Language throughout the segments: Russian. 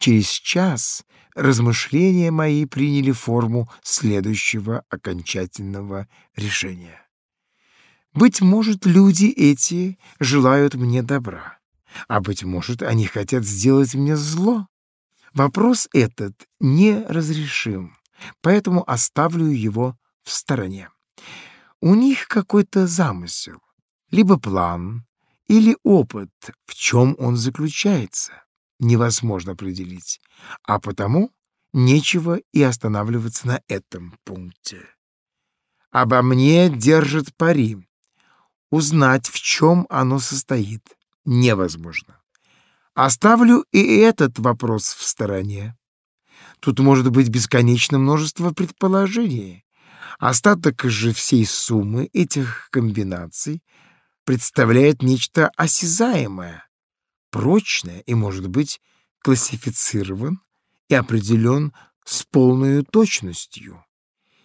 Через час размышления мои приняли форму следующего окончательного решения. Быть может, люди эти желают мне добра, а, быть может, они хотят сделать мне зло. Вопрос этот неразрешим, поэтому оставлю его в стороне. У них какой-то замысел, либо план, или опыт, в чем он заключается, невозможно определить, а потому нечего и останавливаться на этом пункте. Обо мне держит пари. Узнать, в чем оно состоит, невозможно. Оставлю и этот вопрос в стороне. Тут может быть бесконечное множество предположений. Остаток же всей суммы этих комбинаций представляет нечто осязаемое, прочное и, может быть, классифицирован и определен с полной точностью.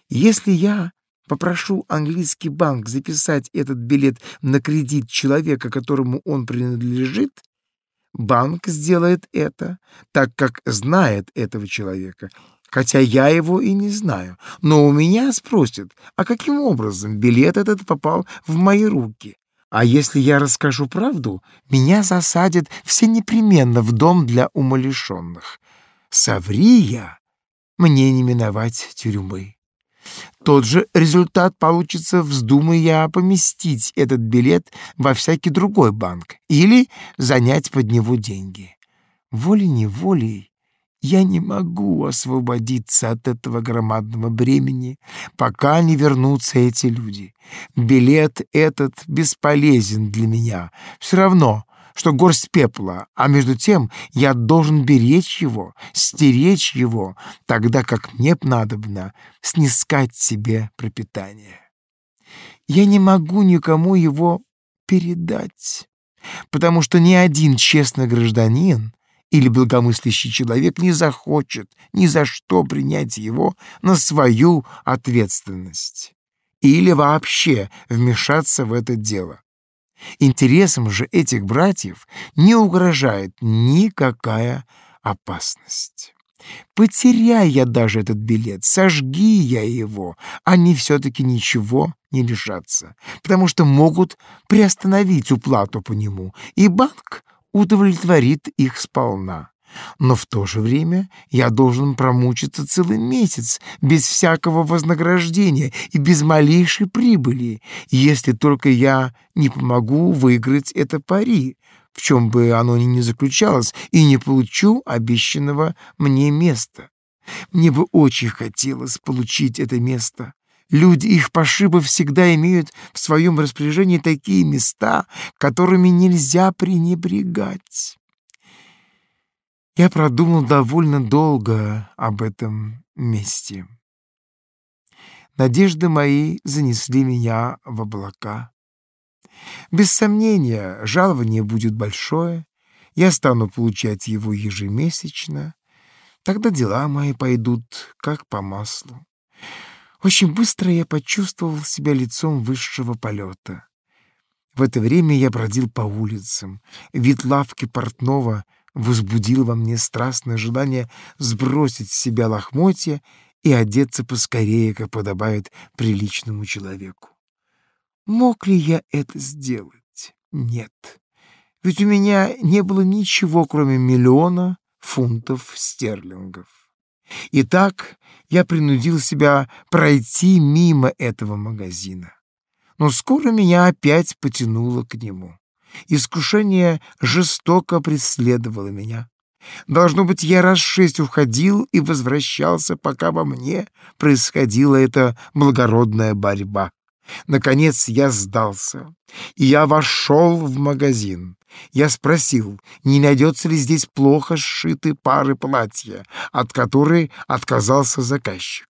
Если я попрошу английский банк записать этот билет на кредит человека, которому он принадлежит, банк сделает это, так как знает этого человека, хотя я его и не знаю. Но у меня спросят, а каким образом билет этот попал в мои руки? А если я расскажу правду, меня засадят все непременно в дом для умалишенных. Соври я, мне не миновать тюрьмы. Тот же результат получится, вздумая я поместить этот билет во всякий другой банк или занять под него деньги. Волей-неволей я не могу освободиться от этого громадного бремени, пока не вернутся эти люди. Билет этот бесполезен для меня. Все равно, что горсть пепла, а между тем я должен беречь его, стеречь его, тогда как мне надобно снискать себе пропитание. Я не могу никому его передать, потому что ни один честный гражданин или благомыслящий человек не захочет ни за что принять его на свою ответственность или вообще вмешаться в это дело. Интересам же этих братьев не угрожает никакая опасность. Потеряй я даже этот билет, сожги я его, они все-таки ничего не лишатся, потому что могут приостановить уплату по нему, и банк удовлетворит их сполна. Но в то же время я должен промучиться целый месяц без всякого вознаграждения и без малейшей прибыли, если только я не помогу выиграть это пари, в чем бы оно ни заключалось, и не получу обещанного мне места. Мне бы очень хотелось получить это место, Люди их пошиба всегда имеют в своем распоряжении такие места, которыми нельзя пренебрегать. Я продумал довольно долго об этом месте. Надежды мои занесли меня в облака. Без сомнения, жалование будет большое, я стану получать его ежемесячно, тогда дела мои пойдут как по маслу. Очень быстро я почувствовал себя лицом высшего полета. В это время я бродил по улицам. Вид лавки портного возбудил во мне страстное желание сбросить с себя лохмотья и одеться поскорее, как подобает приличному человеку. Мог ли я это сделать? Нет. Ведь у меня не было ничего, кроме миллиона фунтов стерлингов. Итак, я принудил себя пройти мимо этого магазина. Но скоро меня опять потянуло к нему. Искушение жестоко преследовало меня. Должно быть, я раз шесть уходил и возвращался, пока во мне происходила эта благородная борьба. Наконец я сдался, и я вошел в магазин. Я спросил, не найдется ли здесь плохо сшитой пары платья, от которой отказался заказчик.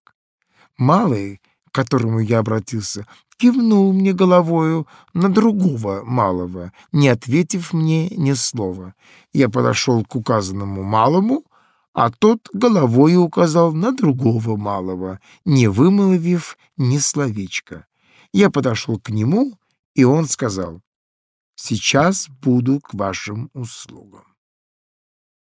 Малый, к которому я обратился, кивнул мне головою на другого малого, не ответив мне ни слова. Я подошел к указанному малому, а тот головой указал на другого малого, не вымолвив ни словечка. Я подошел к нему, и он сказал, «Сейчас буду к вашим услугам».